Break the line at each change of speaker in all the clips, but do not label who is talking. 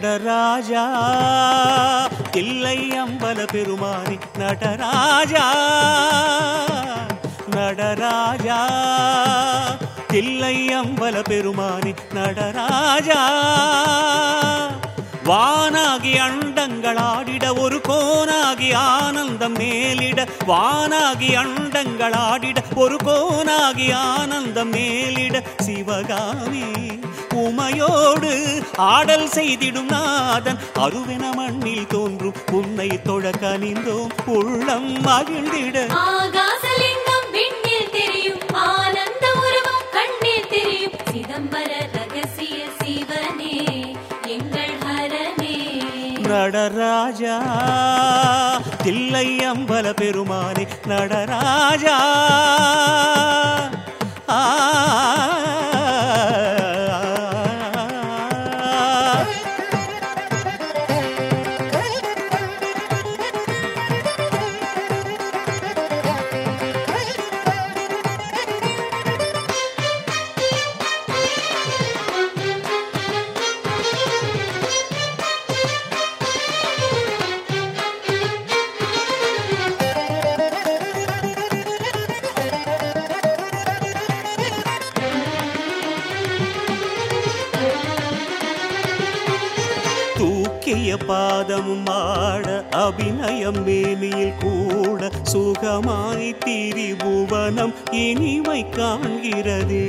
நடராஜா. தில்லை அம்பல பெருமானி நடராஜா. நடராஜா. தில்லை அம்பல பெருமானி நடராஜா. வானாகி அண்டங்கள் ஆடிட ஒரு கோனாகி ஆனந்தம் மேலிட. வானாகி அண்டங்கள் ஆடிட ஒரு கோனாகி ஆனந்தம் மேலிட. சிவகாமி உமையோடு ஆடல் செய்திடும் நாதன். அருவென மண்ணில் தோன்றும் உன்னை தொழ கனிந்தோம் உள்ளம் மகிழ்ந்திட. நடராஜா தில்லை அம்பல பெருமானே நடராஜா. ஆ பெரிய பாதமும் ஆட அபிநயம் மேனியில் கூட சுகமாய் திரிபுவனம் இனிமை காண்கிறதே.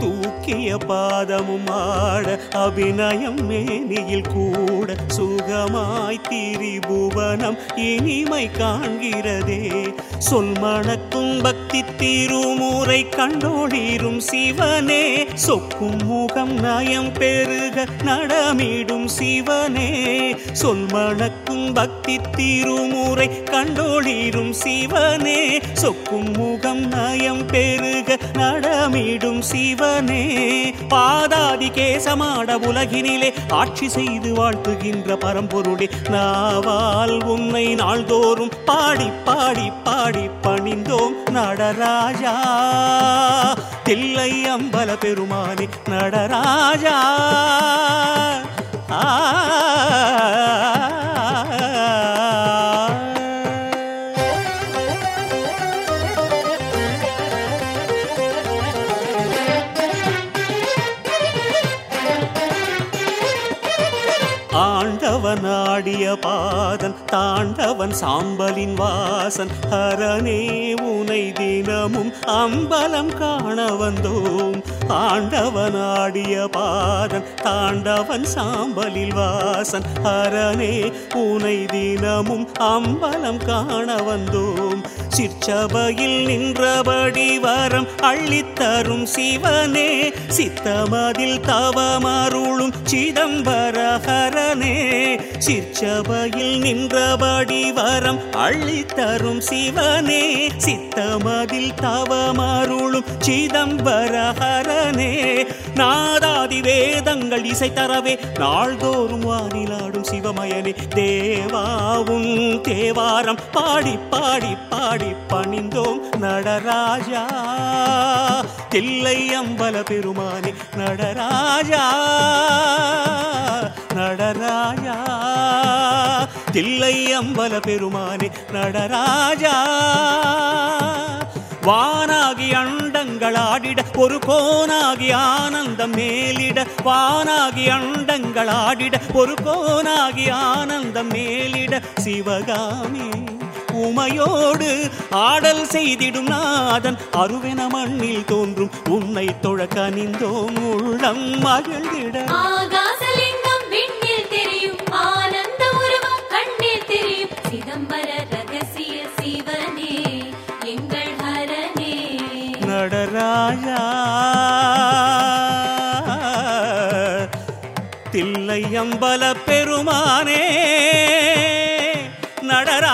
தூக்கிய பாதமும் ஆட அபிநயம் மேனியில் கூட சுகமாய் திரிபுவனம் இனிமை காண்கிறதே. சொல் மணக்கும் பக்தி திருமுறை கண்டோடிரும் சிவனே சொக்கும் முகம் நயம் பெருக நடமிடும் சிவனே. சொல் மணக்கும் பக்தி திருமுறை கண்டோடிரும் சிவனே சொக்கும் முகம் நயம் பெருக நடமிடும் சிவ சிவனே பாதாதி கேசமாட உலகினிலே ஆட்சி செய்து வாழ்த்துகின்ற பரம்பொருளே நாவால் உன்னை நாள்தோறும் பாடி பாடி பாடி பணிந்தோம் நடராஜா. தில்லை அம்பல பெருமானே நடராஜா. ஆ ஆண்டவன் ஆடிய பாதன் தாண்டவன் சாம்பலின் வாசன். ஹரனே உனை தினமும் அம்பலம் காண வந்தோம். ஆண்டவன் ஆடிய பாதன் தாண்டவன் சாம்பலில் வாசன். ஹரனே உனை தினமும் அம்பலம் காண வந்தோம். சிற்சபையில் நின்றபடி வரம் அள்ளித்தரும் சிவனே. சித்தமதில் தவமருளும் சிதம்பரஹரனே சிற்சபையில் நின்றபடி வரம் அள்ளித்தரும் சிவனே. சித்தமதில் தவமருளும் சிதம்பரஹரனே. நாதாதி வேதங்கள் இசை தரவே நாள்தோறும் வானிலாடும் சிவமயனே. தேவாவும் தேவாரம் பாடி பாடி பாடி பணிந்தோம் நடராஜா. தில்லை அம்பல பெருமானே நடராஜா. நடராஜா. தில்லை அம்பல பெருமானே நடராஜா. வானாகி அண்டங்கள் ஆடிட ஒரு கோனாகி ஆனந்தம் மேலிட. வானாகி அண்டங்கள் ஆடிட ஒரு கோனாகி ஆனந்தம் மேலிட. சிவகாமி உமையோடு ஆடல் செய்திடும் நாதன் அருவென மண்ணில் தோன்றும் உன்னை தொழ கனிந்தோம் உள்ளம் மகிழ்ந்திட. தாயா தில்லை அம்பல பெருமானே நடராஜா.